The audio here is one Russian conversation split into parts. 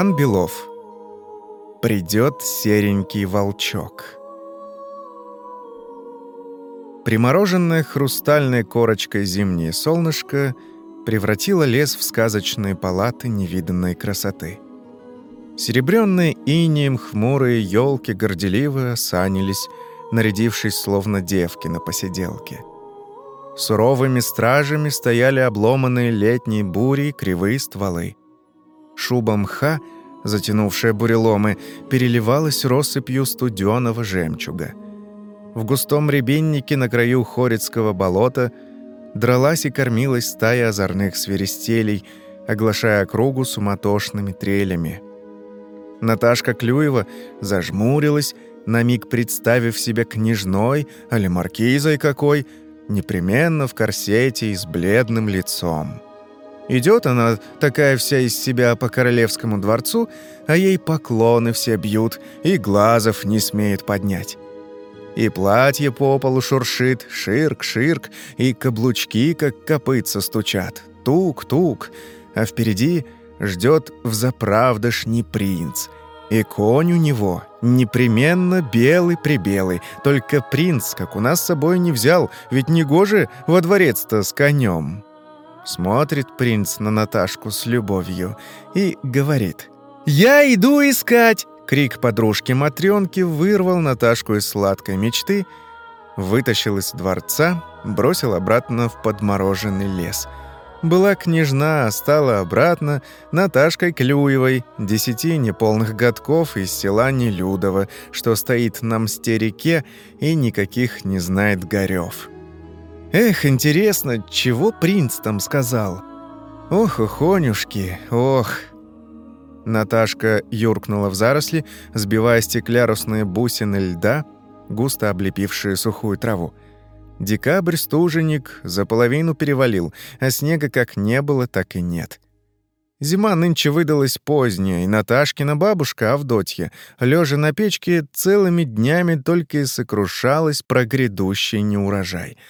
Иван Белов. Придет серенький волчок. Примороженное хрустальной корочкой зимнее солнышко превратило лес в сказочные палаты невиданной красоты. Серебряные инеем хмурые елки горделиво осанились, нарядившись словно девки на посиделке. Суровыми стражами стояли обломанные летней бурей кривые стволы. Шуба мха, затянувшая буреломы, переливалась россыпью студеного жемчуга. В густом рябиннике на краю Хорицкого болота дралась и кормилась стая озорных свиристелей, оглашая округу суматошными трелями. Наташка Клюева зажмурилась, на миг представив себя княжной, али маркизой какой, непременно в корсете и с бледным лицом. Идет она, такая вся из себя по королевскому дворцу, а ей поклоны все бьют и глазов не смеет поднять. И платье по полу шуршит, ширк-ширк, и каблучки, как копытца, стучат. Тук-тук, а впереди ждет взаправдошний принц. И конь у него непременно белый-прибелый, только принц, как у нас с собой не взял, ведь не гоже во дворец-то с конем. Смотрит принц на Наташку с любовью и говорит «Я иду искать!» Крик подружки Матрёнки вырвал Наташку из сладкой мечты, вытащил из дворца, бросил обратно в подмороженный лес. Была княжна, стала обратно Наташкой Клюевой, десяти неполных годков из села Нелюдово, что стоит на мсте-реке и никаких не знает горёв. Эх, интересно, чего принц там сказал? Ох, охонюшки, ох. Наташка юркнула в заросли, сбивая стеклярусные бусины льда, густо облепившие сухую траву. Декабрь стуженик за половину перевалил, а снега как не было, так и нет. Зима нынче выдалась поздняя, и Наташкина бабушка Авдотья, лежа на печке, целыми днями только и сокрушалась про грядущий неурожай —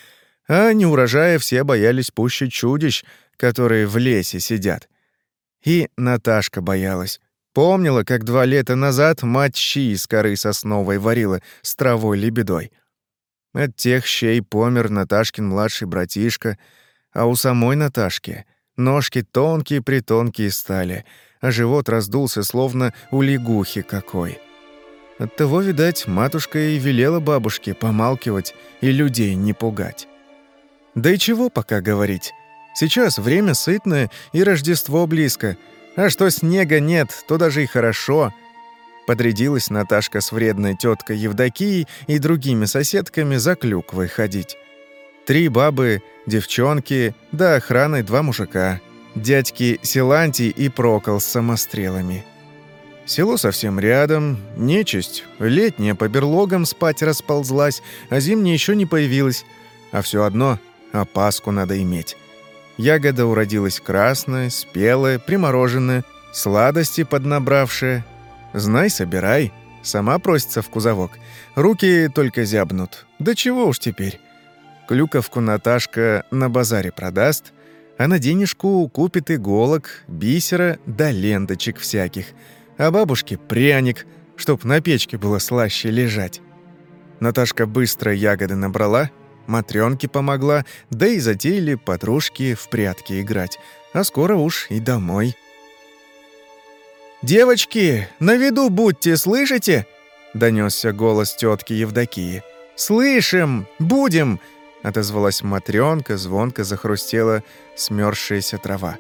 а неурожая все боялись пуще чудищ, которые в лесе сидят. И Наташка боялась. Помнила, как два лета назад мать щи из коры сосновой варила с травой-лебедой. От тех щей помер Наташкин младший братишка, а у самой Наташки ножки тонкие-притонкие стали, а живот раздулся, словно у лягухи какой. Оттого, видать, матушка и велела бабушке помалкивать и людей не пугать. Да и чего пока говорить? Сейчас время сытное и Рождество близко. А что снега нет, то даже и хорошо. Подрядилась Наташка с вредной теткой Евдокией и другими соседками за клюквой ходить. Три бабы, девчонки, да охраной два мужика. Дядьки Силантий и Прокол с самострелами. Село совсем рядом, нечисть, летняя по берлогам спать расползлась, а зимняя еще не появилась. А все одно опаску надо иметь. Ягода уродилась красная, спелая, примороженная, сладости поднабравшая. Знай, собирай. Сама просится в кузовок. Руки только зябнут. Да чего уж теперь. Клюковку Наташка на базаре продаст, а на денежку купит иголок, бисера да ленточек всяких. А бабушке пряник, чтоб на печке было слаще лежать. Наташка быстро ягоды набрала, Матрёнке помогла, да и затеяли подружки в прятки играть. А скоро уж и домой. «Девочки, на виду будьте, слышите?» — донёсся голос тётки Евдокии. «Слышим! Будем!» — отозвалась Матрёнка, звонко захрустела смёрзшаяся трава.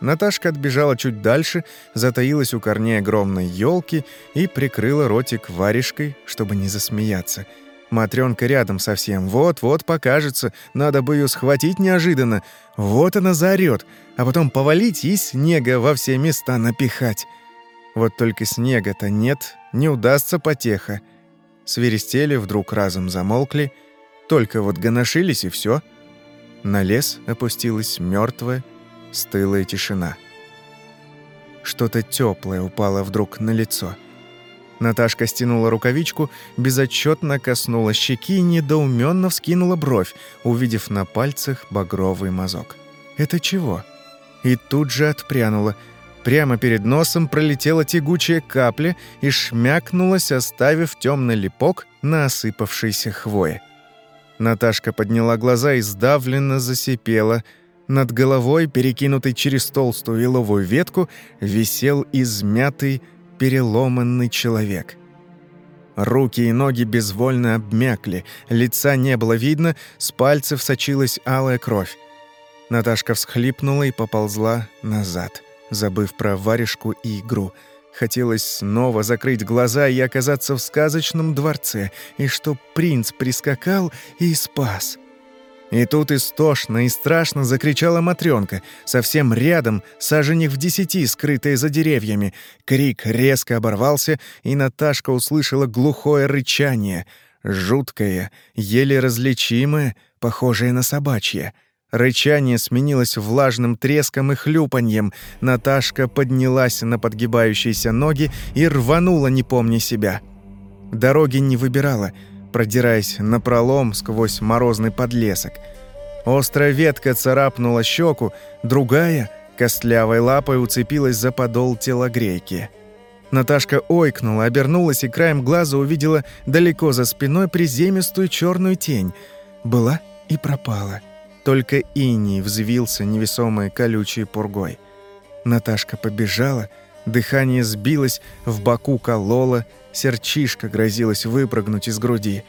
Наташка отбежала чуть дальше, затаилась у корней огромной ёлки и прикрыла ротик варежкой, чтобы не засмеяться — Матрёнка рядом совсем. Вот-вот покажется. Надо бы её схватить неожиданно. Вот она заорёт. А потом повалить и снега во все места напихать. Вот только снега-то нет, не удастся потеха. Свиристели вдруг разом замолкли. Только вот гоношились и всё. На лес опустилась мёртвая, стылая тишина. Что-то тёплое упало вдруг на лицо — Наташка стянула рукавичку, безотчетно коснулась щеки и недоуменно вскинула бровь, увидев на пальцах багровый мазок. «Это чего?» И тут же отпрянула. Прямо перед носом пролетела тягучая капля и шмякнулась, оставив темный липок на осыпавшейся хвое. Наташка подняла глаза и сдавленно засипела. Над головой, перекинутый через толстую еловую ветку, висел измятый, переломанный человек. Руки и ноги безвольно обмякли, лица не было видно, с пальцев сочилась алая кровь. Наташка всхлипнула и поползла назад, забыв про варежку и игру. Хотелось снова закрыть глаза и оказаться в сказочном дворце, и чтоб принц прискакал и спас. И тут истошно и страшно закричала Матрёнка, совсем рядом, саженек в десяти, скрытая за деревьями. Крик резко оборвался, и Наташка услышала глухое рычание, жуткое, еле различимое, похожее на собачье — Рычание сменилось влажным треском и хлюпаньем. Наташка поднялась на подгибающиеся ноги и рванула, не помня себя. Дороги не выбирала, продираясь напролом сквозь морозный подлесок. Острая ветка царапнула щеку, другая, костлявой лапой, уцепилась за подол телогрейки. Наташка ойкнула, обернулась и краем глаза увидела далеко за спиной приземистую черную тень. Была и пропала — только иней взвился невесомой колючей пургой. Наташка побежала, дыхание сбилось, в боку кололо, серчишка грозилась выпрыгнуть из груди.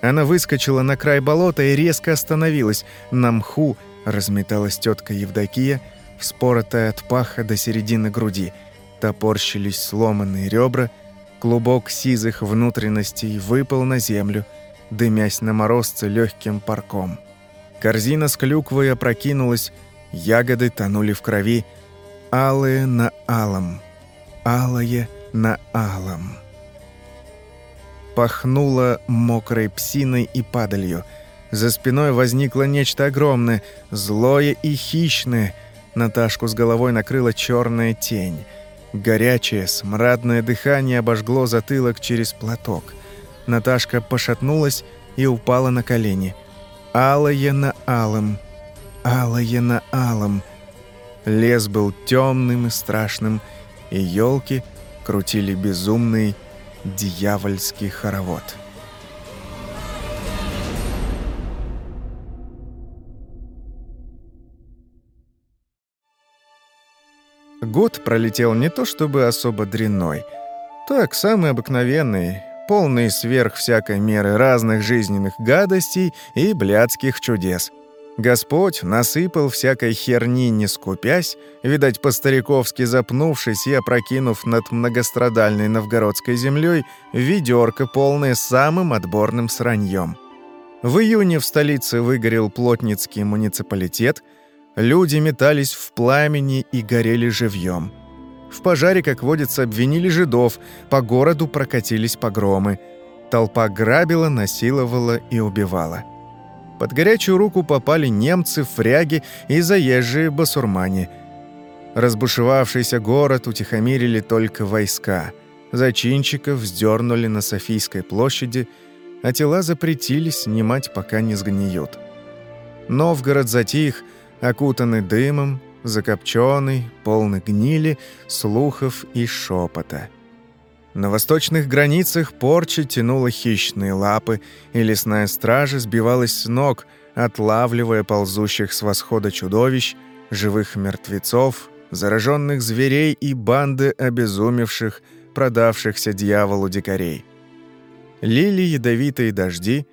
Она выскочила на край болота и резко остановилась. На мху разметалась тетка Евдокия, вспоротая от паха до середины груди. Топорщились сломанные ребра, клубок сизых внутренностей выпал на землю, дымясь на морозце легким парком. Корзина с клюквой опрокинулась, ягоды тонули в крови, алые на алом, алое на алом. Пахнуло мокрой псиной и падалью. За спиной возникло нечто огромное, злое и хищное. Наташку с головой накрыла черная тень. Горячее, смрадное дыхание обожгло затылок через платок. Наташка пошатнулась и упала на колени – алое на алом, алое на алом. Лес был темным и страшным, и елки крутили безумный дьявольский хоровод. Год пролетел не то чтобы особо дрянной, так, самый обыкновенный, полный сверх всякой меры разных жизненных гадостей и блядских чудес. Господь насыпал всякой херни, не скупясь, видать, по-стариковски запнувшись и опрокинув над многострадальной новгородской землей ведерко, полное самым отборным сраньем. В июне в столице выгорел плотницкий муниципалитет, люди метались в пламени и горели живьем. В пожаре, как водится, обвинили жидов, по городу прокатились погромы. Толпа грабила, насиловала и убивала. Под горячую руку попали немцы, фряги и заезжие басурмане. Разбушевавшийся город утихомирили только войска. Зачинщиков вздернули на Софийской площади, а тела запретили снимать, пока не сгниют. Новгород затих, окутанный дымом, закопченный, полный гнили, слухов и шепота. На восточных границах порча тянула хищные лапы, и лесная стража сбивалась с ног, отлавливая ползущих с восхода чудовищ, живых мертвецов, зараженных зверей и банды обезумевших, продавшихся дьяволу дикарей. Лили ядовитые дожди,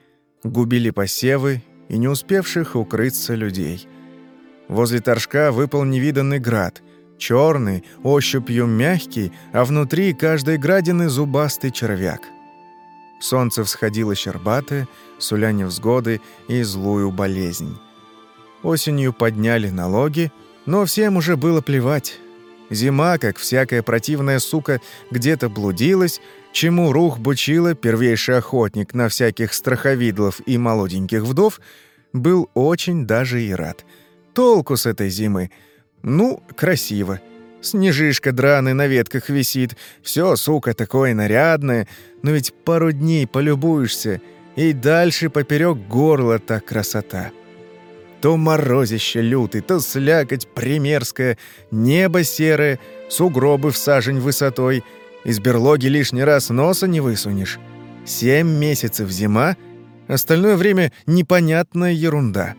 губили посевы и не успевших укрыться людей. Возле торжка выпал невиданный град. Черный, ощупью мягкий, а внутри каждой градины зубастый червяк. Солнце всходило щербатое, суля невзгоды и злую болезнь. Осенью подняли налоги, но всем уже было плевать. Зима, как всякая противная сука, где-то блудилась, чему рух бучила первейший охотник на всяких страховидлов и молоденьких вдов, был очень даже и рад — Толку с этой зимы? Ну, красиво. Снежишка драный на ветках висит. Все, сука, такое нарядное. Но ведь пару дней полюбуешься, и дальше поперек горла та красота. То морозище лютый, то слякоть примерская, небо серое, сугробы в сажень высотой. Из берлоги лишний раз носа не высунешь. Семь месяцев зима, остальное время непонятная ерунда.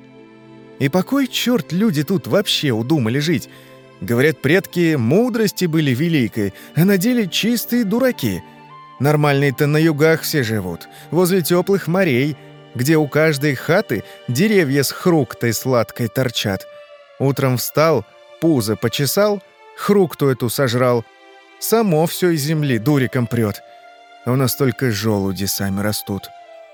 И покой черт люди тут вообще удумали жить. Говорят, предки мудрости были великой, а на деле чистые дураки. Нормальные-то на югах все живут, возле теплых морей, где у каждой хаты деревья с хруктой сладкой торчат. Утром встал, пузо почесал, хрукту эту сожрал. Само все из земли дуриком прет. А у нас только желуди сами растут.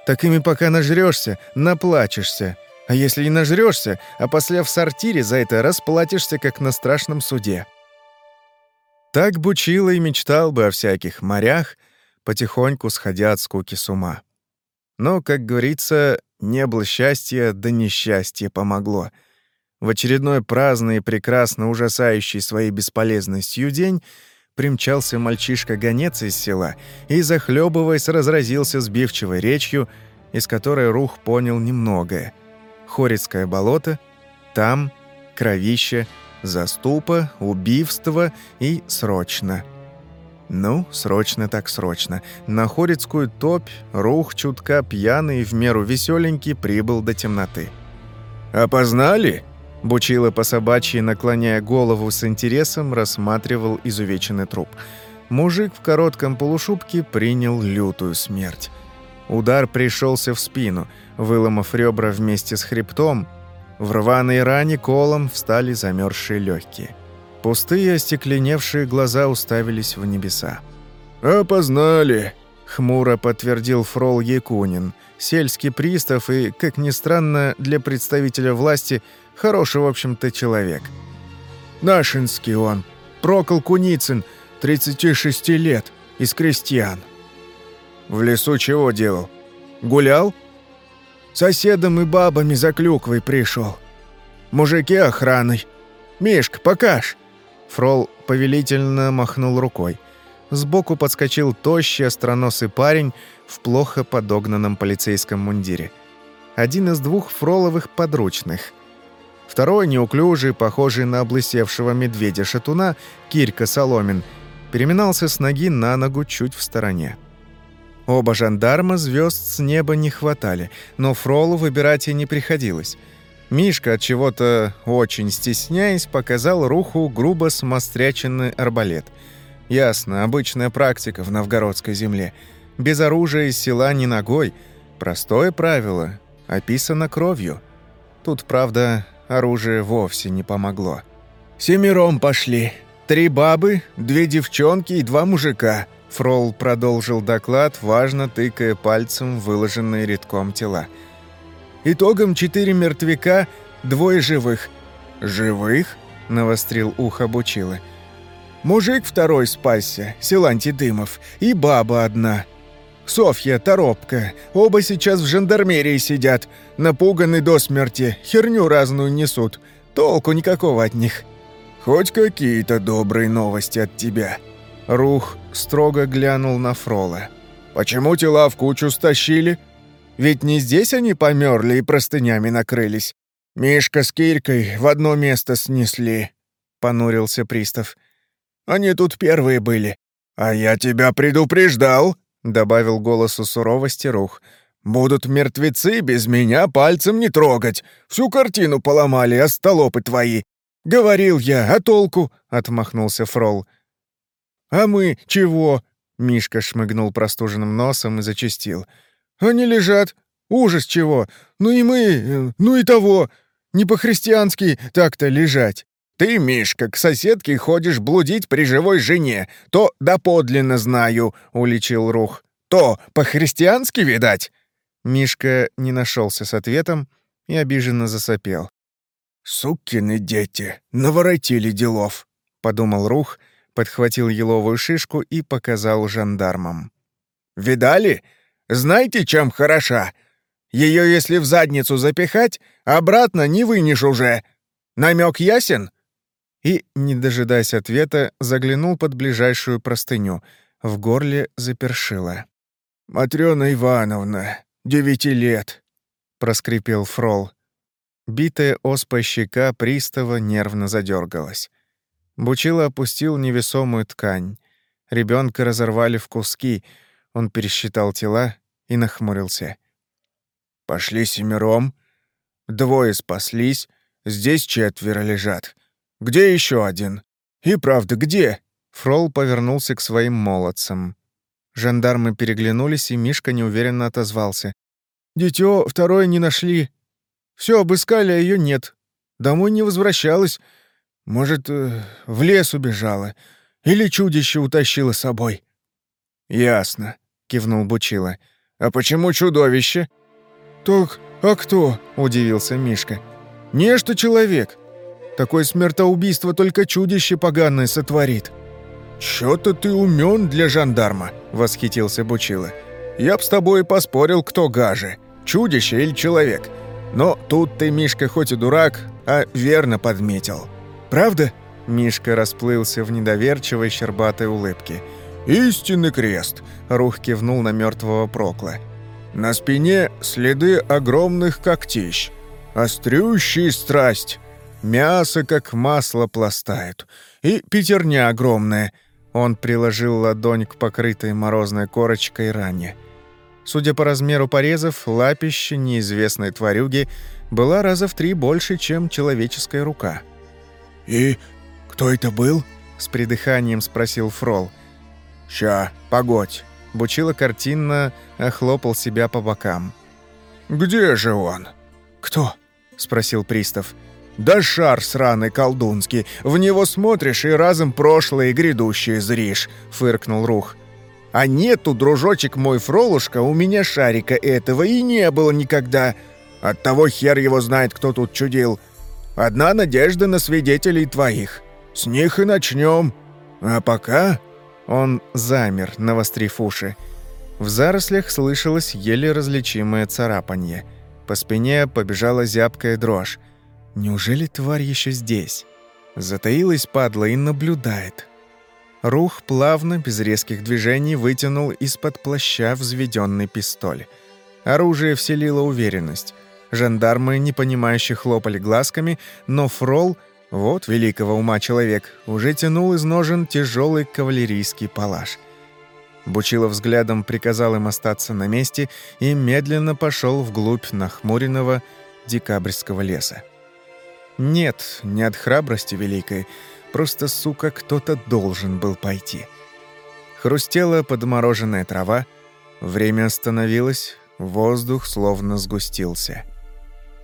Такими пока нажрешься, наплачешься. А если не нажрешься, а после в сортире за это расплатишься, как на страшном суде. Так Бучила и мечтал бы о всяких морях, потихоньку сходя от скуки с ума. Но, как говорится, не было счастья, да несчастье помогло. В очередной праздный и прекрасно ужасающий своей бесполезностью день примчался мальчишка-гонец из села и, захлебываясь, разразился сбивчивой речью, из которой Рух понял немногое. Хорицкое болото, там кровище, заступа, убийство и срочно — ну, срочно так срочно. На Хорицкую топь рух чутка пьяный в меру веселенький прибыл до темноты. «Опознали?» Бучила по собачьи, наклоняя голову с интересом, рассматривал изувеченный труп. Мужик в коротком полушубке принял лютую смерть. Удар пришелся в спину, выломав ребра вместе с хребтом. В рваной ране колом встали замерзшие легкие. Пустые, остекленевшие глаза уставились в небеса. «Опознали!» — хмуро подтвердил фрол Якунин, сельский пристав и, как ни странно, для представителя власти, хороший, в общем-то, человек. «Нашинский он, Прокол Куницын, 36 лет, из крестьян». «В лесу чего делал? Гулял?» «Соседом и бабами за клюквой пришел. Мужики охраной. Мишка, покаж!» Фрол повелительно махнул рукой. Сбоку подскочил тощий остроносый парень в плохо подогнанном полицейском мундире. Один из двух фроловых подручных. Второй, неуклюжий, похожий на облысевшего медведя-шатуна, Кирка Соломин, переминался с ноги на ногу чуть в стороне. Оба жандарма звезд с неба не хватали, но Фролу выбирать и не приходилось — Мишка, от чего-то очень стесняясь, показал Руху грубо смостряченный арбалет. Ясно, обычная практика в новгородской земле. Без оружия из села ни ногой. Простое правило, описано кровью. Тут, правда, оружие вовсе не помогло. «Семером пошли. Три бабы, две девчонки и два мужика», Фрол продолжил доклад, важно тыкая пальцем выложенные редком тела. Итогом четыре мертвяка, двое живых. «Живых?» — навострил ухо Бучилы. «Мужик второй спасся, Силанти Дымов, и баба одна. Софья, Торопка, оба сейчас в жандармерии сидят, напуганы до смерти, херню разную несут, толку никакого от них». «Хоть какие-то добрые новости от тебя». Рух строго глянул на Фрола. «Почему тела в кучу стащили?» Ведь не здесь они померли и простынями накрылись. Мишка с Кирькой в одно место снесли», — понурился пристав. «Они тут первые были». «А я тебя предупреждал», — добавил голосу суровости Рух. «Будут мертвецы без меня пальцем не трогать. Всю картину поломали, остолопы твои. Говорил я, а толку?» — отмахнулся Фрол. «А мы чего?» — Мишка шмыгнул простуженным носом и зачастил. Они лежат. Ужас чего. Ну и мы, э, ну и того. Не по-христиански так-то лежать. Ты, Мишка, к соседке ходишь блудить при живой жене. То доподлинно знаю, — уличил Рух. То по-христиански, видать?» Мишка не нашелся с ответом и обиженно засопел. «Сукины дети, наворотили делов», — подумал Рух, подхватил еловую шишку и показал жандармам. «Видали? Знаете, чем хороша? Ее, если в задницу запихать, обратно не вынешь уже. Намек ясен?» И, не дожидаясь ответа, заглянул под ближайшую простыню. В горле запершило. «Матрёна Ивановна, девяти лет», — проскрипел Фрол. Битая оспа щека пристава нервно задергалась. Бучило опустил невесомую ткань. Ребенка разорвали в куски. Он пересчитал тела и нахмурился. «Пошли семером. Двое спаслись. Здесь четверо лежат. Где еще один? И правда, где?» Фрол повернулся к своим молодцам. Жандармы переглянулись, и Мишка неуверенно отозвался. «Дитё второе не нашли. Все обыскали, а ее нет. Домой не возвращалась. Может, э, в лес убежала. Или чудище утащило с собой». «Ясно», — кивнул Бучила. «А почему чудовище?» «Так, а кто?» — удивился Мишка. «Нечто человек. Такое смертоубийство только чудище поганое сотворит». «Чё-то ты умён для жандарма», — восхитился Бучила. «Я б с тобой поспорил, кто гаже, чудище или человек. Но тут ты, Мишка, хоть и дурак, а верно подметил. Правда?» Мишка расплылся в недоверчивой щербатой улыбке. «Истинный крест!» — Рух кивнул на мертвого Прокла. «На спине следы огромных когтищ. Острющие страсть. Мясо, как масло, пластает. И пятерня огромная — он приложил ладонь к покрытой морозной корочкой ране. Судя по размеру порезов, лапище неизвестной тварюги была раза в три больше, чем человеческая рука. «И кто это был?» — с придыханием спросил Фрол. «Ща, погодь». Бучила картинно охлопал себя по бокам. «Где же он?» «Кто?» — спросил пристав. Да шар сраный колдунский, в него смотришь и разом прошлое и грядущее зришь», — фыркнул Рух. «А нету, дружочек мой Фролушка, у меня шарика этого и не было никогда. Оттого хер его знает, кто тут чудил. Одна надежда на свидетелей твоих. С них и начнем. А пока...» Он замер, навострив уши. В зарослях слышалось еле различимое царапанье. По спине побежала зябкая дрожь. Неужели тварь еще здесь? Затаилась падла и наблюдает. Рух плавно, без резких движений, вытянул из-под плаща взведенный пистоль. Оружие вселило уверенность. Жандармы, непонимающе хлопали глазками, но Фрол, вот великого ума человек, уже тянул из ножен тяжелый кавалерийский палаш. Бучилов взглядом приказал им остаться на месте и медленно пошел вглубь нахмуренного декабрьского леса. Нет, не от храбрости великой, просто, сука, кто-то должен был пойти. Хрустела подмороженная трава, время остановилось, воздух словно сгустился.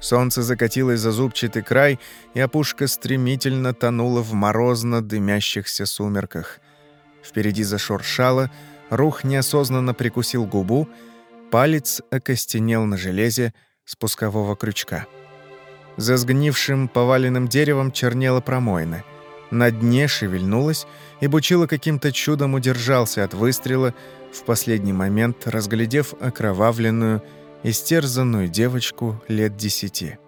Солнце закатилось за зубчатый край, и опушка стремительно тонула в морозно дымящихся сумерках. Впереди зашуршало, рух неосознанно прикусил губу, палец окостенел на железе спускового крючка — за сгнившим поваленным деревом чернела промоина. На дне шевельнулась, и Бучило каким-то чудом удержался от выстрела, в последний момент разглядев окровавленную, истерзанную девочку лет десяти.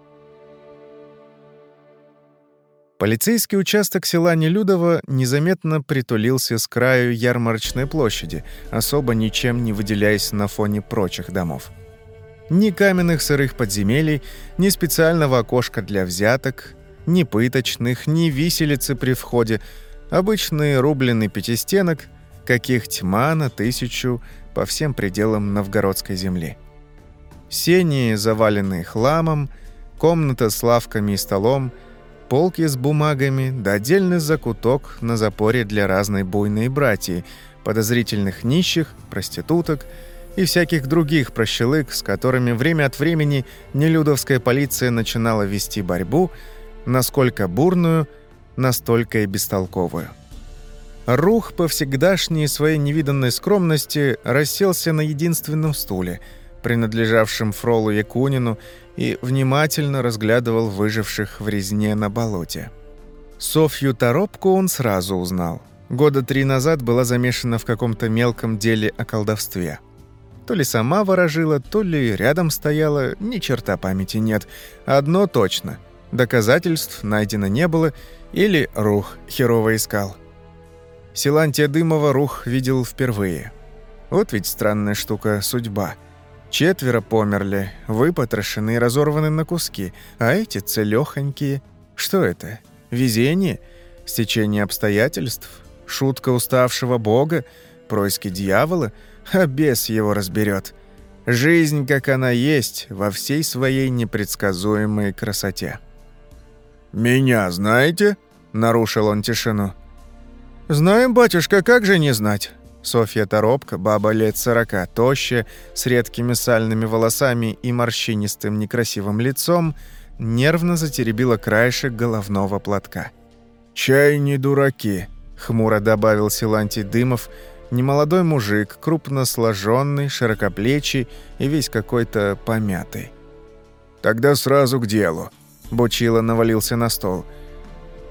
Полицейский участок села Нелюдово незаметно притулился с краю ярмарочной площади, особо ничем не выделяясь на фоне прочих домов. Ни каменных сырых подземелий, ни специального окошка для взяток, ни пыточных, ни виселицы при входе. Обычный рубленый пятистенок, каких тьма на тысячу по всем пределам новгородской земли. Сени, заваленные хламом, комната с лавками и столом, полки с бумагами, да отдельный закуток на запоре для разной буйной братьи, подозрительных нищих, проституток — и всяких других прощелык, с которыми время от времени нелюдовская полиция начинала вести борьбу, насколько бурную, настолько и бестолковую. Рух по всегдашней своей невиданной скромности расселся на единственном стуле, принадлежавшем Фролу Якунину, и внимательно разглядывал выживших в резне на болоте. Софью Торопку он сразу узнал. Года три назад была замешана в каком-то мелком деле о колдовстве – то ли сама ворожила, то ли рядом стояла, ни черта памяти нет. Одно точно. Доказательств найдено не было, или Рух херово искал. Силантия Дымова Рух видел впервые. Вот ведь странная штука судьба. Четверо померли, выпотрошены и разорваны на куски, а эти целёхонькие. Что это? Везение? Стечение обстоятельств? Шутка уставшего бога? Происки дьявола? А бес его разберет. Жизнь, как она есть, во всей своей непредсказуемой красоте. «Меня знаете?» — нарушил он тишину. «Знаем, батюшка, как же не знать?» Софья Торопка, баба лет сорока, тощая, с редкими сальными волосами и морщинистым некрасивым лицом, нервно затеребила краешек головного платка. «Чай не дураки», — хмуро добавил Силантий Дымов, немолодой мужик, крупно сложенный, широкоплечий и весь какой-то помятый. «Тогда сразу к делу», — Бучило навалился на стол.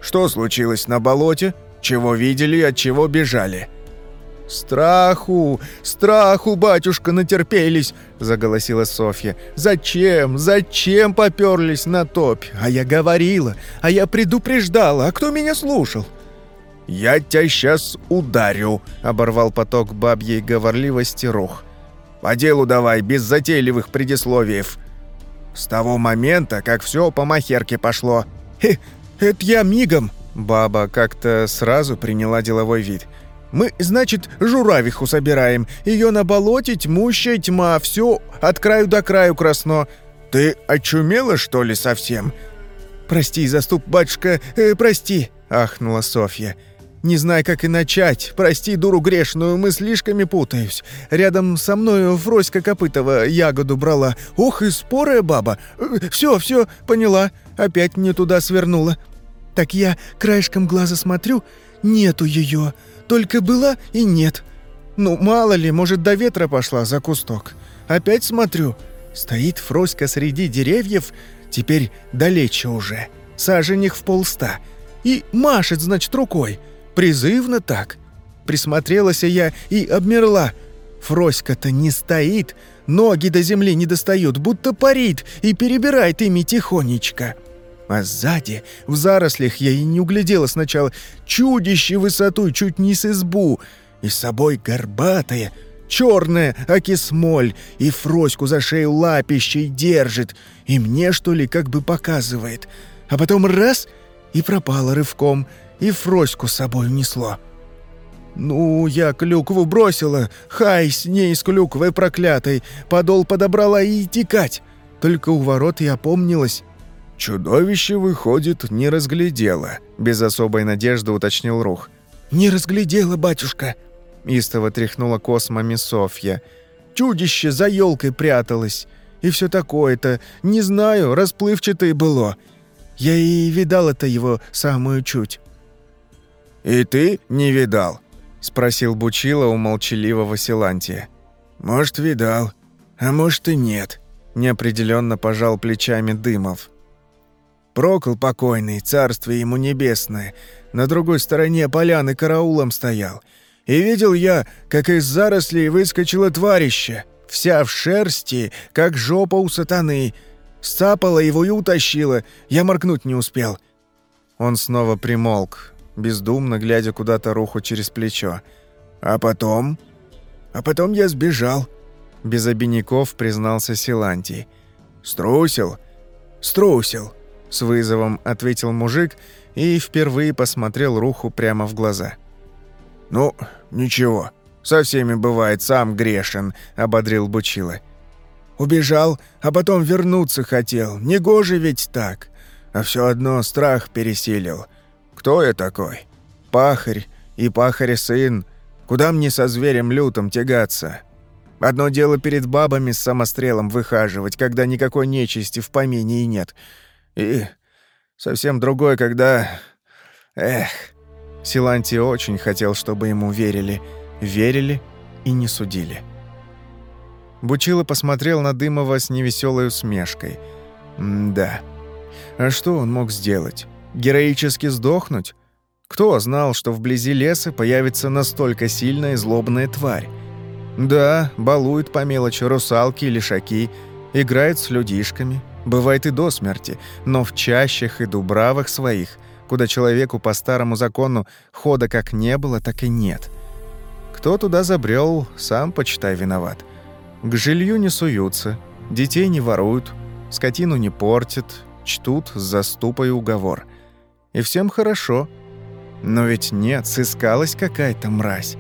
«Что случилось на болоте? Чего видели и от чего бежали?» «Страху! Страху, батюшка, натерпелись!» — заголосила Софья. «Зачем? Зачем попёрлись на топь? А я говорила, а я предупреждала, а кто меня слушал?» «Я тебя сейчас ударю», — оборвал поток бабьей говорливости рух. «По делу давай, без затейливых предисловиев. С того момента, как все по махерке пошло». «Хе, это я мигом!» Баба как-то сразу приняла деловой вид — мы, значит, журавиху собираем. Ее на болоте тьмущая тьма, все от краю до краю красно. Ты очумела, что ли, совсем?» «Прости, заступ, батюшка, э, прости», — ахнула Софья. «Не знаю, как и начать. Прости, дуру грешную, мы слишком путаюсь. Рядом со мною Фроська Копытова ягоду брала. Ох, и спорая баба. Все, все, поняла. Опять мне туда свернула. Так я краешком глаза смотрю, нету ее. Только была и нет. Ну, мало ли, может, до ветра пошла за кусток. Опять смотрю, стоит Фроська среди деревьев, теперь далече уже, саженек в полста, и машет, значит, рукой. Призывно так. Присмотрелась я и обмерла. Фроська-то не стоит, ноги до земли не достают, будто парит и перебирает ими тихонечко. А сзади, в зарослях, я и не углядела сначала, чудище высотой чуть не с избу, и с собой горбатая, черная, акисмоль, и фроську за шею лапищей держит, и мне, что ли, как бы показывает. А потом раз — и пропала рывком, и фроську с собой унесло. Ну, я клюкву бросила, хай с ней с клюквой проклятой, подол подобрала и текать. Только у ворот я опомнилась, «Чудовище, выходит, не разглядело», — без особой надежды уточнил Рух. «Не разглядела, батюшка», — истово тряхнула космами Софья. «Чудище за елкой пряталось. И все такое-то, не знаю, расплывчатое было. Я и видал это его самую чуть». «И ты не видал?» — спросил Бучила у молчаливого Силантия. «Может, видал, а может и нет», — неопределенно пожал плечами Дымов. Прокол покойный, царствие ему небесное, на другой стороне поляны караулом стоял. И видел я, как из зарослей выскочило тварище, вся в шерсти, как жопа у сатаны. Сцапала его и утащила, я моргнуть не успел. Он снова примолк, бездумно глядя куда-то руху через плечо. А потом... А потом я сбежал. Без обиняков признался Силантий. «Струсил? Струсил. С вызовом ответил мужик и впервые посмотрел Руху прямо в глаза. «Ну, ничего, со всеми бывает, сам грешен», — ободрил Бучила. «Убежал, а потом вернуться хотел. Негоже ведь так. А все одно страх пересилил. Кто я такой? Пахарь и пахарь сын. Куда мне со зверем лютым тягаться? Одно дело перед бабами с самострелом выхаживать, когда никакой нечисти в помине и нет. И совсем другой, когда... Эх... Силанти очень хотел, чтобы ему верили. Верили и не судили. Бучило посмотрел на Дымова с невеселой усмешкой. «Да. А что он мог сделать? Героически сдохнуть? Кто знал, что вблизи леса появится настолько сильная и злобная тварь? Да, балует по мелочи русалки или шаки, играет с людишками, Бывает и до смерти, но в чащах и дубравах своих, куда человеку по старому закону хода как не было, так и нет. Кто туда забрел, сам, почитай, виноват. К жилью не суются, детей не воруют, скотину не портят, чтут с заступой уговор. И всем хорошо. Но ведь нет, сыскалась какая-то мразь.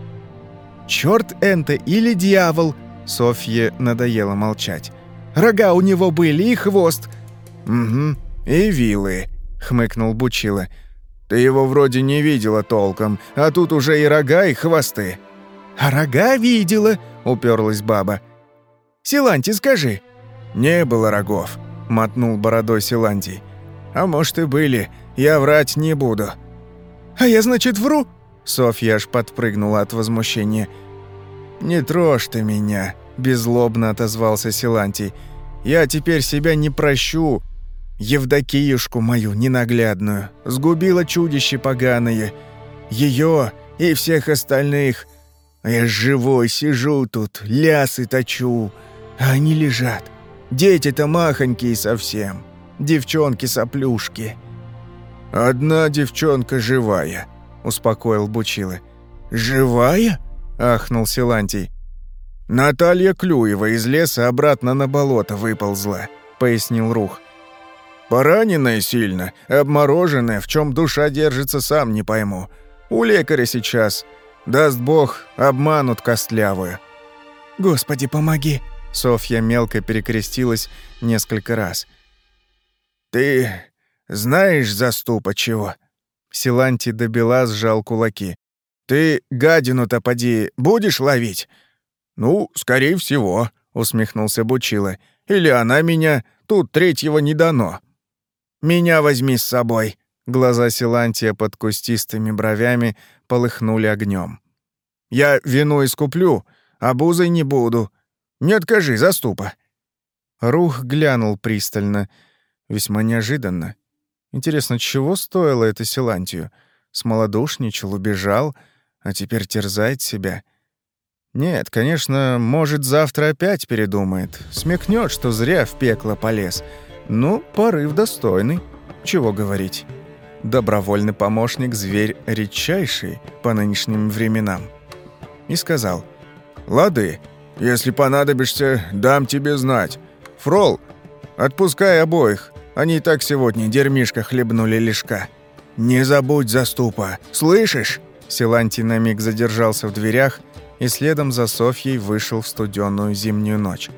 Черт энто или дьявол!» Софье надоело молчать. «Рога у него были и хвост!» «Угу, и вилы», — хмыкнул Бучила. «Ты его вроде не видела толком, а тут уже и рога, и хвосты». «А рога видела», — уперлась баба. «Силанти, скажи». «Не было рогов», — мотнул бородой Силантий. «А может и были, я врать не буду». «А я, значит, вру?» Софья аж подпрыгнула от возмущения. «Не трожь ты меня», — беззлобно отозвался Силантий. «Я теперь себя не прощу. Евдокиюшку мою ненаглядную сгубило чудище поганое. Ее и всех остальных. Я живой сижу тут, лясы точу, а они лежат. Дети-то махонькие совсем, девчонки-соплюшки». «Одна девчонка живая», успокоил Бучилы. «Живая?» — ахнул Силантий. «Наталья Клюева из леса обратно на болото выползла», — пояснил Рух. «Пораненная сильно, обмороженная, в чем душа держится, сам не пойму. У лекаря сейчас. Даст бог, обманут костлявую». «Господи, помоги!» Софья мелко перекрестилась несколько раз. «Ты знаешь, заступа чего?» Силанти до бела сжал кулаки. «Ты гадину-то поди будешь ловить?» «Ну, скорее всего», — усмехнулся Бучила. «Или она меня, тут третьего не дано». «Меня возьми с собой», — глаза Силантия под кустистыми бровями полыхнули огнем. «Я вину искуплю, а бузой не буду. Не откажи, заступа». Рух глянул пристально, весьма неожиданно. Интересно, чего стоило это Силантию? Смолодушничал, убежал, а теперь терзает себя. Нет, конечно, может, завтра опять передумает. Смекнет, что зря в пекло полез. Ну, порыв достойный. Чего говорить. Добровольный помощник — зверь редчайший по нынешним временам. И сказал, «Лады, если понадобишься, дам тебе знать. Фрол, отпускай обоих. Они и так сегодня дерьмишко хлебнули лишка. Не забудь заступа, слышишь?» Силантий на миг задержался в дверях и следом за Софьей вышел в студенную зимнюю ночь.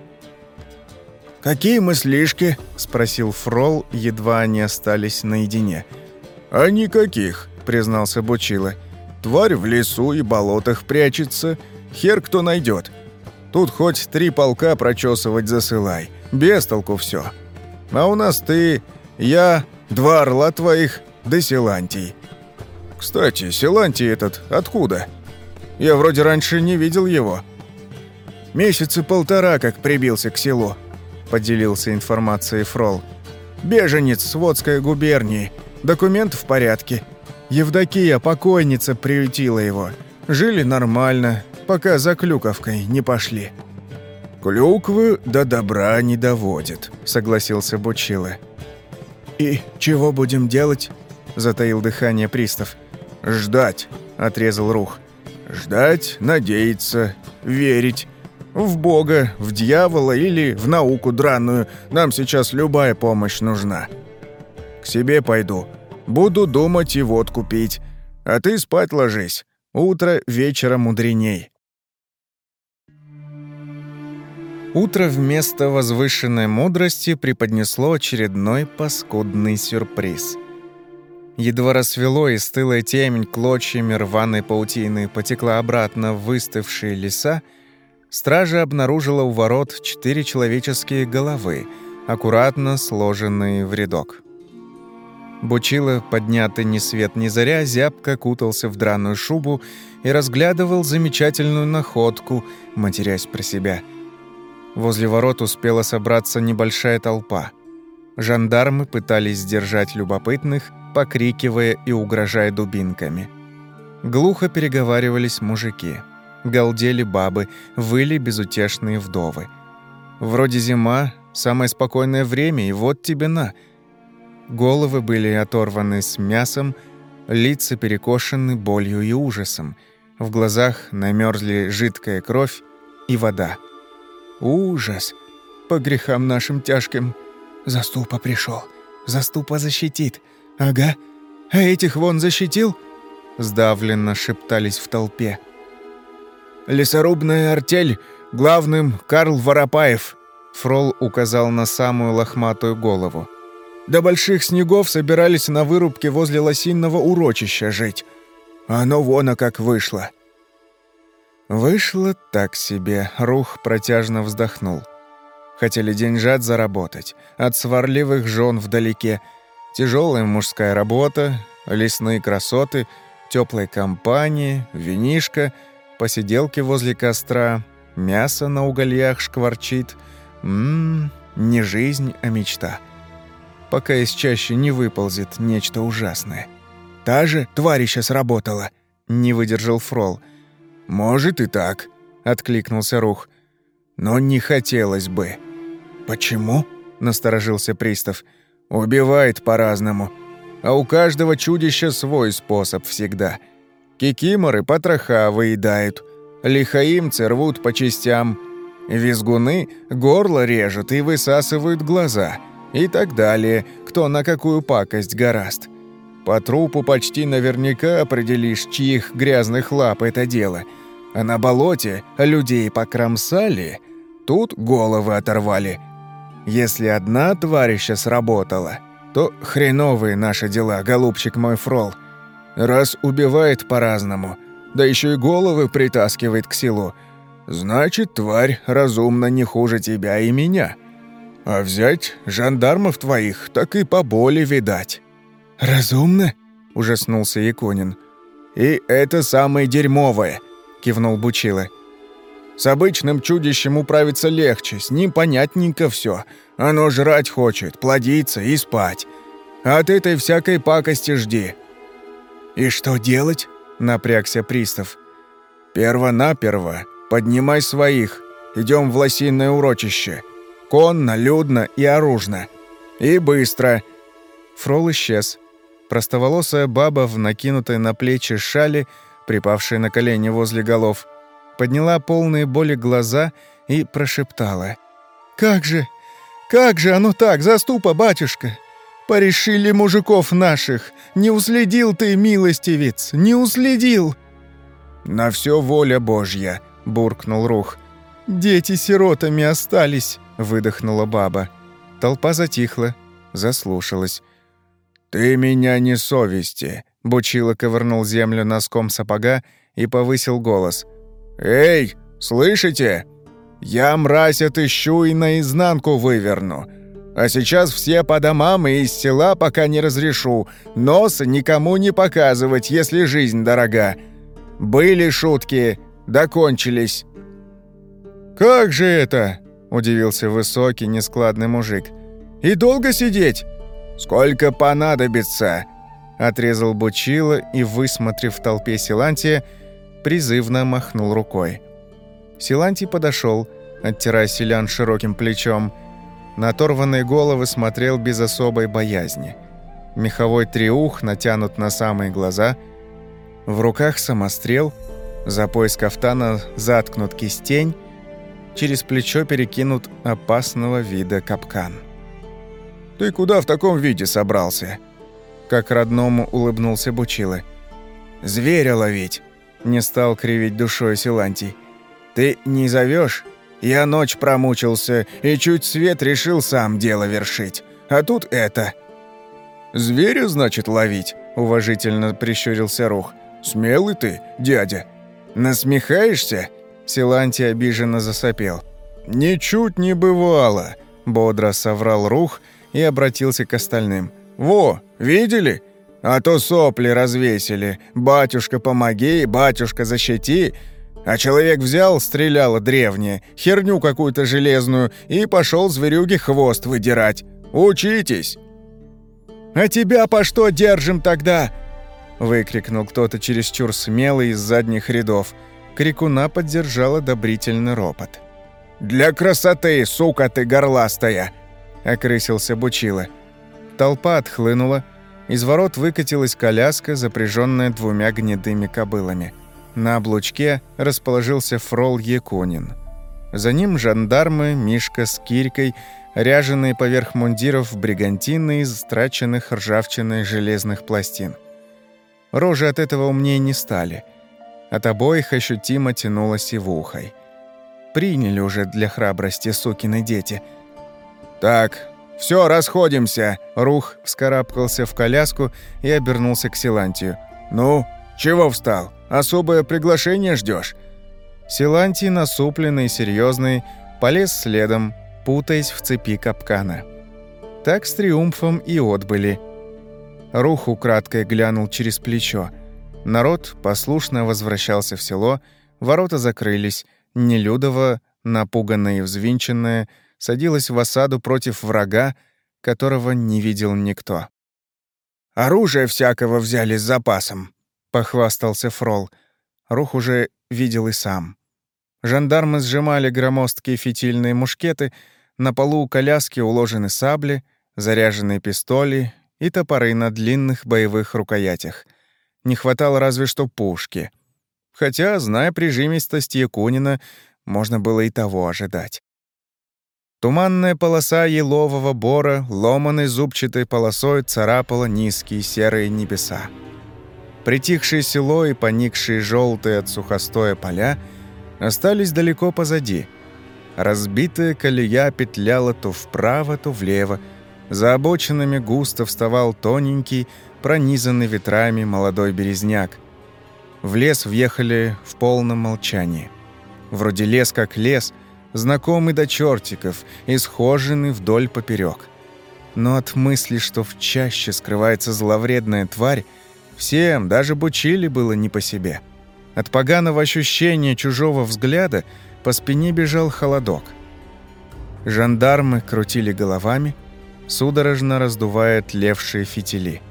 «Какие мыслишки?» – спросил Фрол, едва они остались наедине. «А никаких», – признался Бучила. «Тварь в лесу и болотах прячется, хер кто найдет. Тут хоть три полка прочесывать засылай, без толку все. А у нас ты, я, два орла твоих, да Силантий. Кстати, Силантий этот откуда? Я вроде раньше не видел его. Месяца полтора как прибился к селу, поделился информацией Фрол. Беженец с Водской губернии. Документ в порядке. Евдокия, покойница, приютила его. Жили нормально, пока за Клюковкой не пошли. «Клюквы до добра не доводит», — согласился Бучила. «И чего будем делать?» — затаил дыхание пристав. «Ждать», — отрезал Рух. «Ждать, надеяться, верить. В Бога, в дьявола или в науку драную. Нам сейчас любая помощь нужна. К себе пойду. Буду думать и водку пить. А ты спать ложись. Утро вечера мудреней». Утро вместо возвышенной мудрости преподнесло очередной паскудный сюрприз. Едва рассвело, и стылая темень клочьями рваной паутины потекла обратно в выстывшие леса, стража обнаружила у ворот четыре человеческие головы, аккуратно сложенные в рядок. Бучило, поднятый ни свет ни заря, зябко кутался в драную шубу и разглядывал замечательную находку, матерясь про себя — Возле ворот успела собраться небольшая толпа. Жандармы пытались сдержать любопытных, покрикивая и угрожая дубинками. Глухо переговаривались мужики. Галдели бабы, выли безутешные вдовы. Вроде зима, самое спокойное время, и вот тебе на. Головы были оторваны с мясом, лица перекошены болью и ужасом. В глазах намерзли жидкая кровь и вода. Ужас! По грехам нашим тяжким. Заступа пришел. Заступа защитит. Ага. А этих вон защитил?» Сдавленно шептались в толпе. «Лесорубная артель, главным Карл Воропаев», Фрол указал на самую лохматую голову. «До больших снегов собирались на вырубке возле лосинного урочища жить. Оно вон, а как вышло». Вышло так себе, Рух протяжно вздохнул. Хотели деньжат заработать, от сварливых жен вдалеке. Тяжелая мужская работа, лесные красоты, теплой компании, винишка, посиделки возле костра, мясо на угольях шкварчит. Ммм, не жизнь, а мечта. Пока из чаще не выползет нечто ужасное. Та же тварища сработала, не выдержал Фрол. «Может и так», — откликнулся Рух. «Но не хотелось бы». «Почему?» — насторожился пристав. «Убивает по-разному. А у каждого чудища свой способ всегда. Кикиморы потроха выедают, лихаимцы рвут по частям, визгуны горло режут и высасывают глаза, и так далее, кто на какую пакость гораст. По трупу почти наверняка определишь, чьих грязных лап это дело. А на болоте людей покромсали, тут головы оторвали. Если одна тварища сработала, то хреновые наши дела, голубчик мой фрол. Раз убивает по-разному, да еще и головы притаскивает к селу, значит, тварь разумно не хуже тебя и меня. А взять жандармов твоих так и по боли видать. «Разумно?» – ужаснулся Якунин. «И это самое дерьмовое», – кивнул Бучила. «С обычным чудищем управиться легче, с ним понятненько все. Оно жрать хочет, плодиться и спать. От этой всякой пакости жди». «И что делать?» – напрягся пристав. «Перво-наперво поднимай своих. Идем в лосиное урочище. Конно, людно и оружно. И быстро». Фрол исчез. Простоволосая баба в накинутой на плечи шали, припавшей на колени возле голов, подняла полные боли глаза и прошептала. «Как же, как же оно так, заступа, батюшка! Порешили мужиков наших! Не уследил ты, милостивец, не уследил!» «На все воля Божья!» — буркнул Рух. «Дети сиротами остались!» — выдохнула баба. Толпа затихла, заслушалась. «Ты меня не совести!» — Бучило ковырнул землю носком сапога и повысил голос. «Эй, слышите? Я мразь отыщу и наизнанку выверну. А сейчас все по домам и из села пока не разрешу. Носа никому не показывать, если жизнь дорога. Были шутки, докончились». «Как же это?» – удивился высокий, нескладный мужик. «И долго сидеть?» «Сколько понадобится!» Отрезал Бучила и, высмотрев в толпе Силантия, призывно махнул рукой. Силантий подошел, оттирая селян широким плечом. На оторванные головы смотрел без особой боязни. Меховой триух натянут на самые глаза. В руках самострел, за пояс кафтана заткнут кистень, через плечо перекинут опасного вида капкан. «Ты куда в таком виде собрался?» Как родному улыбнулся Бучилы. «Зверя ловить!» Не стал кривить душой Силантий. «Ты не зовешь? Я ночь промучился и чуть свет решил сам дело вершить. А тут это...» «Зверя, значит, ловить?» — уважительно прищурился Рух. «Смелый ты, дядя!» «Насмехаешься?» — Силантий обиженно засопел. «Ничуть не бывало!» — бодро соврал Рух — и обратился к остальным. «Во, видели? А то сопли развесили. Батюшка, помоги, батюшка, защити!» А человек взял, стреляло древнее, херню какую-то железную, и пошел зверюге хвост выдирать. Учитесь!» «А тебя по что держим тогда?» выкрикнул кто-то чересчур смелый из задних рядов. Крикуна поддержал одобрительный ропот. «Для красоты, сука ты горластая!» — окрысился Бучила. Толпа отхлынула. Из ворот выкатилась коляска, запряженная двумя гнедыми кобылами. На облучке расположился Фрол Якунин. За ним жандармы, Мишка с Кирькой, ряженые поверх мундиров бригантины из страченных ржавчиной железных пластин. Рожи от этого умнее не стали. От обоих ощутимо тянуло сивухой. Приняли уже для храбрости сукины дети. «Так, все, расходимся!» Рух вскарабкался в коляску и обернулся к Силантию. «Ну, чего встал? Особое приглашение ждешь? Силантий, насупленный и серьезный, полез следом, путаясь в цепи капкана. Так с триумфом и отбыли. Рух украдкой глянул через плечо. Народ послушно возвращался в село, ворота закрылись, Нелюдова, напуганная и взвинченная, садилась в осаду против врага, которого не видел никто. «Оружие всякого взяли с запасом», — похвастался Фрол. Рух уже видел и сам. Жандармы сжимали громоздкие фитильные мушкеты, на полу у коляски уложены сабли, заряженные пистоли и топоры на длинных боевых рукоятях. Не хватало разве что пушки. Хотя, зная прижимистость Якунина, можно было и того ожидать. Туманная полоса елового бора ломаной зубчатой полосой царапала низкие серые небеса. Притихшее село и поникшие желтые от сухостоя поля остались далеко позади. Разбитая колея петляла то вправо, то влево. За обочинами густо вставал тоненький, пронизанный ветрами молодой березняк. В лес въехали в полном молчании. Вроде лес как лес — знакомый до чертиков и схоженный вдоль поперек. Но от мысли, что в чаще скрывается зловредная тварь, всем, даже Бучили, было не по себе. От поганого ощущения чужого взгляда по спине бежал холодок. Жандармы крутили головами, судорожно раздувая тлевшие фитили.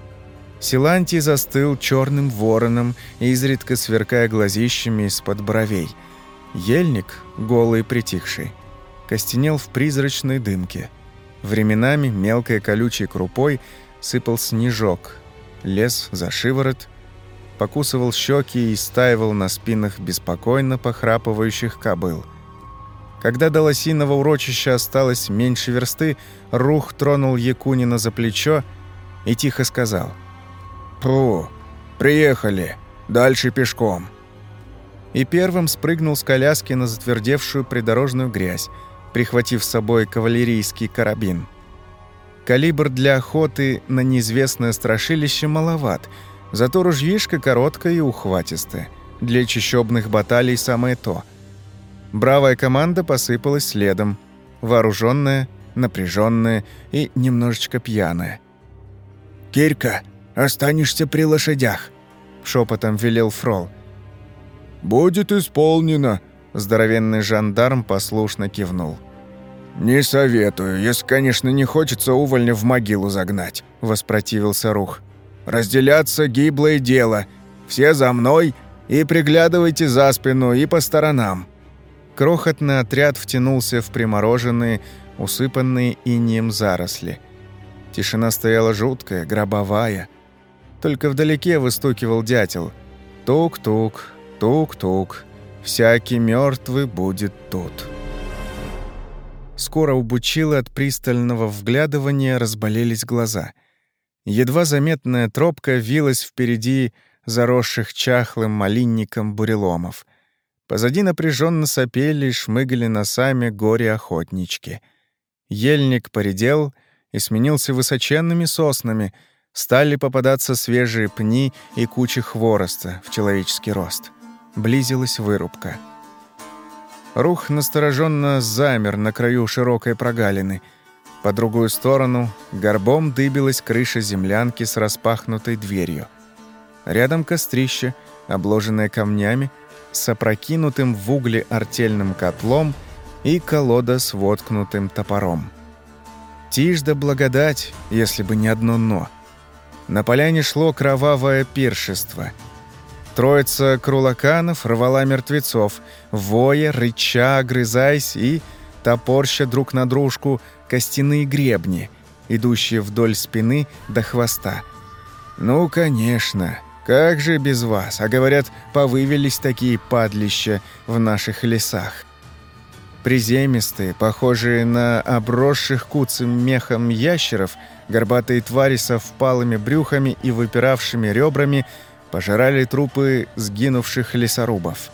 Силантий застыл черным вороном, изредка сверкая глазищами из-под бровей – Ельник, голый и притихший, костенел в призрачной дымке. Временами мелкой колючей крупой сыпал снежок, лез за шиворот, покусывал щеки и стаивал на спинах беспокойно похрапывающих кобыл. Когда до лосиного урочища осталось меньше версты, Рух тронул Якунина за плечо и тихо сказал. «Пу, приехали, дальше пешком» и первым спрыгнул с коляски на затвердевшую придорожную грязь, прихватив с собой кавалерийский карабин. Калибр для охоты на неизвестное страшилище маловат, зато ружьишко короткое и ухватистое. Для чащобных баталий самое то. Бравая команда посыпалась следом, вооруженная, напряженная и немножечко пьяная. «Кирка, останешься при лошадях», — шепотом велел Фрол. «Будет исполнено», – здоровенный жандарм послушно кивнул. «Не советую, если, конечно, не хочется увольня в могилу загнать», – воспротивился Рух. «Разделяться – гиблое дело. Все за мной и приглядывайте за спину и по сторонам». Крохотный отряд втянулся в примороженные, усыпанные инеем заросли. Тишина стояла жуткая, гробовая. Только вдалеке выстукивал дятел. Тук-тук, Тук-тук, всякий мертвый будет тут. Скоро у Бучилы от пристального вглядывания разболелись глаза. Едва заметная тропка вилась впереди заросших чахлым малинником буреломов. Позади напряженно сопели и шмыгали носами горе-охотнички. Ельник поредел и сменился высоченными соснами, стали попадаться свежие пни и кучи хвороста в человеческий рост — близилась вырубка. Рух настороженно замер на краю широкой прогалины. По другую сторону горбом дыбилась крыша землянки с распахнутой дверью. Рядом кострище, обложенное камнями, с опрокинутым в угле артельным котлом и колода с воткнутым топором. Тишь да благодать, если бы не одно «но». На поляне шло кровавое пиршество — Троица крулаканов рвала мертвецов, воя, рыча, грызаясь и топорща друг на дружку костяные гребни, идущие вдоль спины до хвоста. «Ну, конечно, как же без вас? А говорят, повывелись такие падлища в наших лесах». Приземистые, похожие на обросших куцым мехом ящеров, горбатые твари со впалыми брюхами и выпиравшими ребрами пожирали трупы сгинувших лесорубов.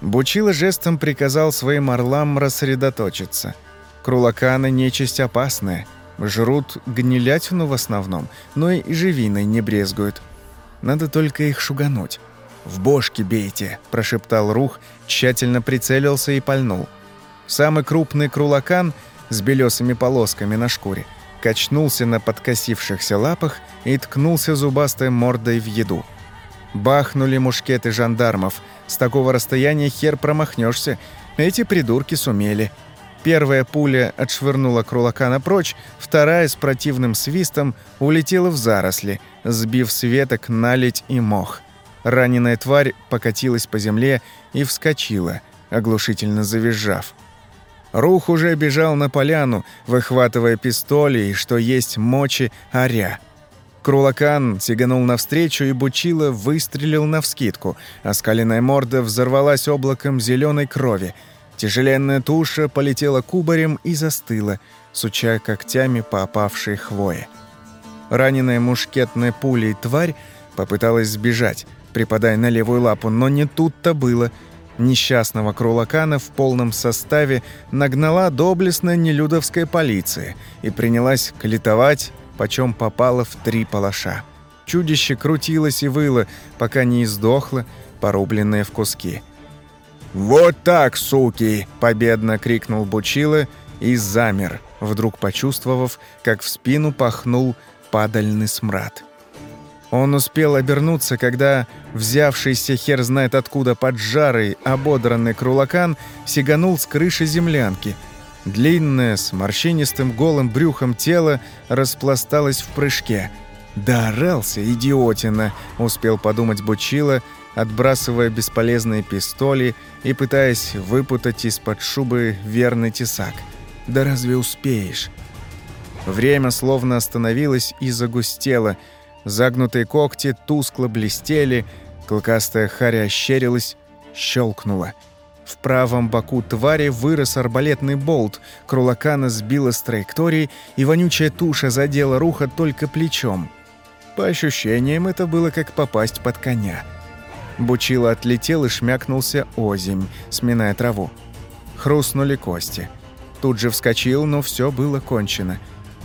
Бучила жестом приказал своим орлам рассредоточиться. Крулаканы — нечисть опасная, жрут гнилятину в основном, но и живиной не брезгуют. Надо только их шугануть. «В бошки бейте», — прошептал Рух, тщательно прицелился и пальнул. Самый крупный крулакан с белесыми полосками на шкуре качнулся на подкосившихся лапах и ткнулся зубастой мордой в еду. Бахнули мушкеты жандармов. С такого расстояния хер промахнешься. Эти придурки сумели. Первая пуля отшвырнула крулакана прочь, вторая с противным свистом улетела в заросли, сбив с веток наледь и мох. Раненая тварь покатилась по земле и вскочила, оглушительно завизжав. Рух уже бежал на поляну, выхватывая пистоли и, что есть мочи, оря. Крулакан сиганул навстречу, и Бучила выстрелил навскидку. Оскаленная морда взорвалась облаком зеленой крови. Тяжеленная туша полетела кубарем и застыла, суча когтями по опавшей хвое. Раненая мушкетной пулей тварь попыталась сбежать — припадая на левую лапу, но не тут-то было. Несчастного крулакана в полном составе нагнала доблестная нелюдовская полиция и принялась клетовать, почем попало в три палаша. Чудище крутилось и выло, пока не издохло, порубленное в куски. «Вот так, суки!» – победно крикнул Бучила и замер, вдруг почувствовав, как в спину пахнул падальный смрад. Он успел обернуться, когда взявшийся хер знает откуда поджарый, ободранный крулакан сиганул с крыши землянки. Длинное, с морщинистым голым брюхом тело распласталось в прыжке. «Да орался, идиотина!» — успел подумать Бучила, отбрасывая бесполезные пистоли и пытаясь выпутать из-под шубы верный тесак. «Да разве успеешь?» Время словно остановилось и загустело — Загнутые когти тускло блестели, клыкастая харя ощерилась, щелкнула. В правом боку твари вырос арбалетный болт, крулакана сбила с траектории, и вонючая туша задела руха только плечом. По ощущениям, это было как попасть под коня. Бучило отлетел и шмякнулся озимь, сминая траву. Хрустнули кости. Тут же вскочил, но все было кончено.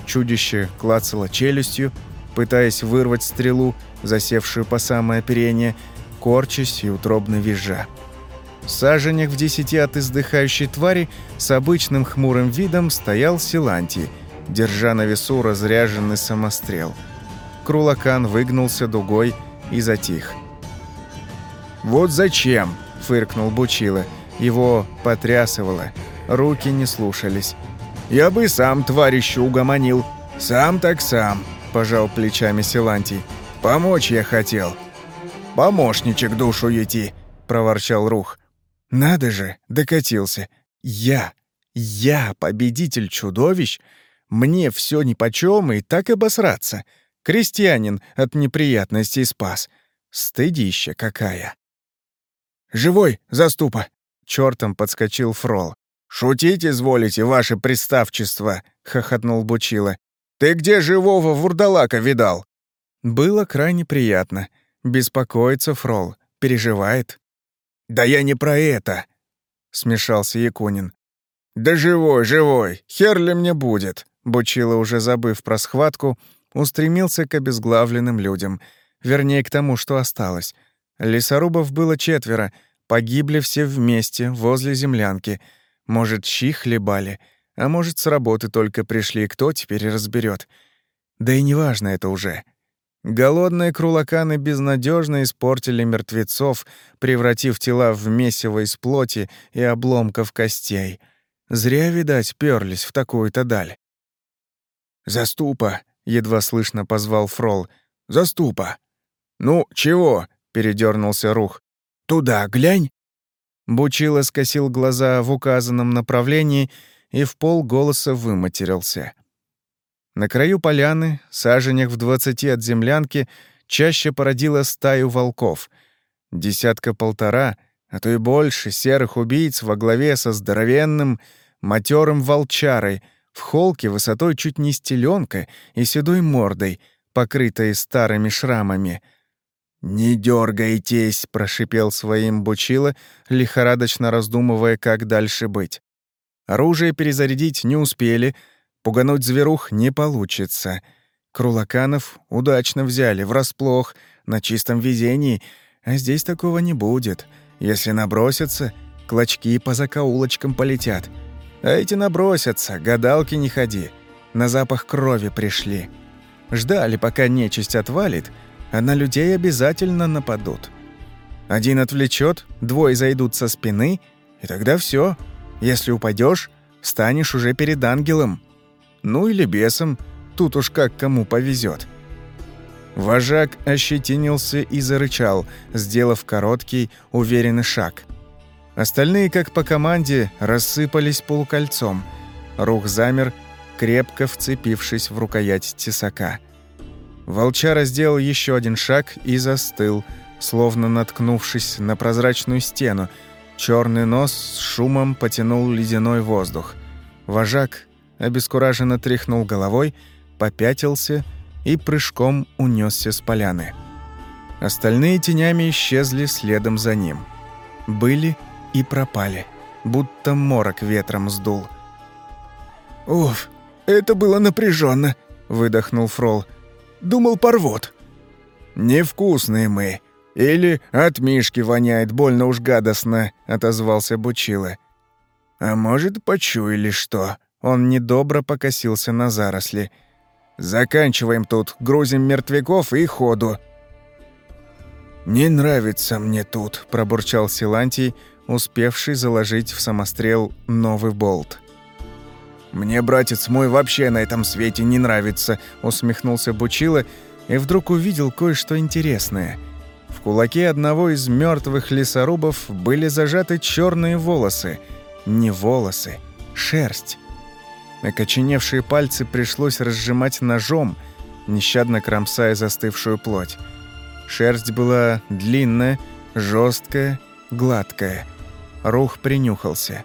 Чудище клацало челюстью, пытаясь вырвать стрелу, засевшую по самое оперение, корчась и утробно визжа. Саженях в десяти от издыхающей твари с обычным хмурым видом стоял Силантий, держа на весу разряженный самострел. Крулакан выгнулся дугой и затих. «Вот зачем?» — фыркнул Бучила. Его потрясывало, руки не слушались. «Я бы сам тварищу угомонил. Сам так сам пожал плечами Силантий. «Помочь я хотел». «Помощничек душу ети», — проворчал Рух. «Надо же, докатился. Я, я, победитель чудовищ? Мне все нипочем и так обосраться. Крестьянин от неприятностей спас. Стыдища какая!» «Живой, заступа!» — чертом подскочил Фрол. «Шутить изволите, ваше приставчество!» — хохотнул Бучила. Ты где живого вурдалака видал?» Было крайне приятно. Беспокоится Фрол, переживает. «Да я не про это!» — смешался Якунин. «Да живой, живой! Хер ли мне будет?» Бучило, уже забыв про схватку, устремился к обезглавленным людям. Вернее, к тому, что осталось. Лесорубов было четверо, погибли все вместе, возле землянки. Может, щи хлебали — а может, с работы только пришли, кто теперь разберет. Да и неважно это уже. Голодные крулаканы безнадежно испортили мертвецов, превратив тела в месиво из плоти и обломков костей. Зря, видать, перлись в такую-то даль. «Заступа!» — едва слышно позвал Фрол. «Заступа!» «Ну, чего?» — передернулся Рух. «Туда глянь!» Бучило скосил глаза в указанном направлении — и в пол голоса выматерился. На краю поляны, саженях в двадцати от землянки, чаще породила стаю волков. Десятка-полтора, а то и больше серых убийц во главе со здоровенным, матерым волчарой в холке высотой чуть не стеленка и седой мордой, покрытой старыми шрамами. «Не дергайтесь!» — прошипел своим Бучило, лихорадочно раздумывая, как дальше быть. Оружие перезарядить не успели, пугануть зверух не получится. Крулаканов удачно взяли, врасплох, на чистом везении, а здесь такого не будет. Если набросятся, клочки по закоулочкам полетят. А эти набросятся, гадалки не ходи. На запах крови пришли. Ждали, пока нечисть отвалит, а на людей обязательно нападут. Один отвлечет, двое зайдут со спины, и тогда все. Если упадешь, станешь уже перед ангелом. Ну или бесом, тут уж как кому повезет. Вожак ощетинился и зарычал, сделав короткий, уверенный шаг. Остальные, как по команде, рассыпались полукольцом. Рух замер, крепко вцепившись в рукоять тесака. Волчара сделал еще один шаг и застыл, словно наткнувшись на прозрачную стену, Черный нос с шумом потянул ледяной воздух. Вожак обескураженно тряхнул головой, попятился и прыжком унесся с поляны. Остальные тенями исчезли следом за ним. Были и пропали, будто морок ветром сдул. «Уф, это было напряженно, выдохнул Фрол. «Думал, порвот». «Невкусные мы», «Или от Мишки воняет больно уж гадостно», — отозвался Бучила. «А может, почуяли что?» Он недобро покосился на заросли. «Заканчиваем тут, грузим мертвяков и ходу». «Не нравится мне тут», — пробурчал Силантий, успевший заложить в самострел новый болт. «Мне, братец мой, вообще на этом свете не нравится», — усмехнулся Бучила и вдруг увидел кое-что интересное — в кулаке одного из мертвых лесорубов были зажаты черные волосы. Не волосы, шерсть. Окоченевшие пальцы пришлось разжимать ножом, нещадно кромсая застывшую плоть. Шерсть была длинная, жесткая, гладкая. Рух принюхался.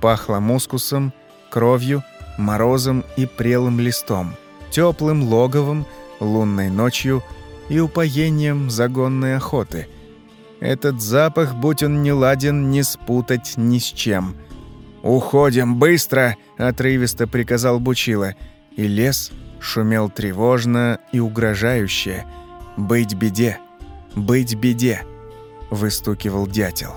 Пахло мускусом, кровью, морозом и прелым листом, теплым логовом, лунной ночью — и упоением загонной охоты. Этот запах, будь он не ладен, не спутать ни с чем. «Уходим быстро!» — отрывисто приказал Бучила. И лес шумел тревожно и угрожающе. «Быть беде! Быть беде!» — выстукивал дятел.